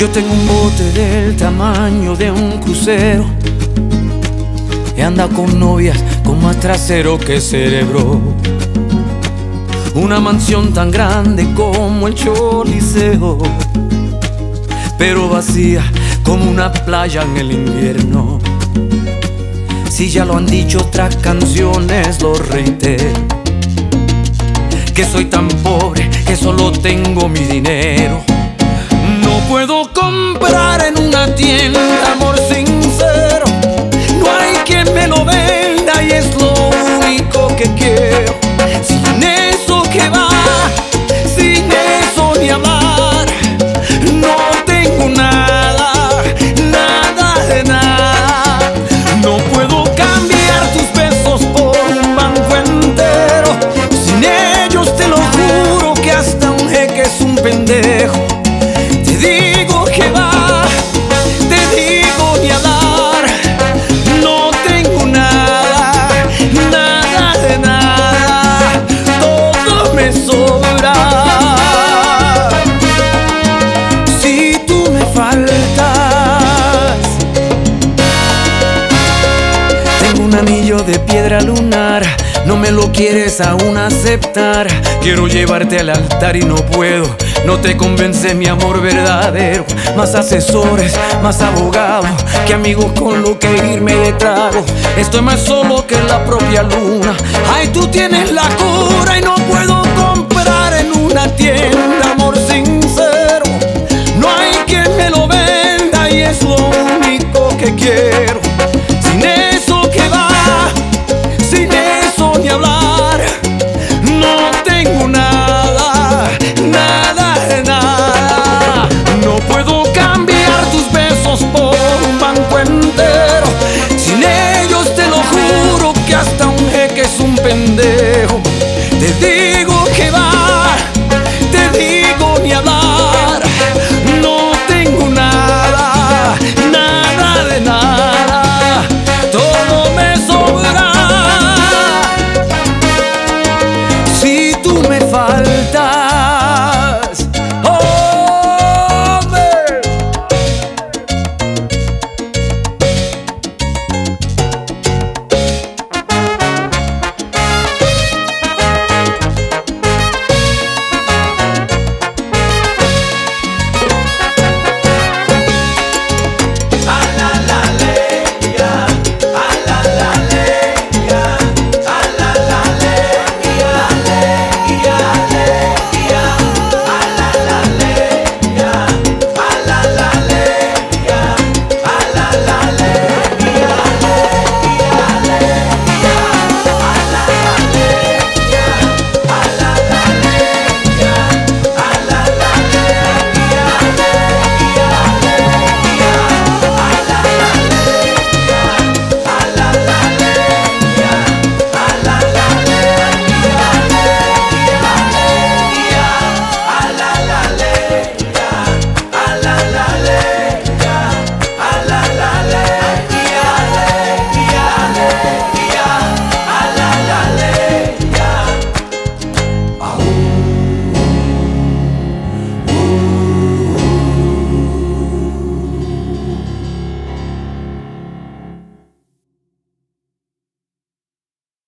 Yo tengo un bote del tamaño de un crucero. Y anda con novias con más trasero que cerebro. Una mansión tan grande como el Choliseo, pero vacía como una playa en el invierno. Si ya lo han dicho otras canciones, lo reitero. Que soy tan pobre que solo tengo mi dinero. Puedo comprar en una tienda amor sincero. lo quieres aún aceptar. Quiero llevarte al altar y no puedo. No te convence mi amor verdadero. Más asesores, más abogados que amigos con lo que irme de trago. Estoy más solo que la propia luna. Ay, tú tienes la cura y no puedo comprar en una tienda, amor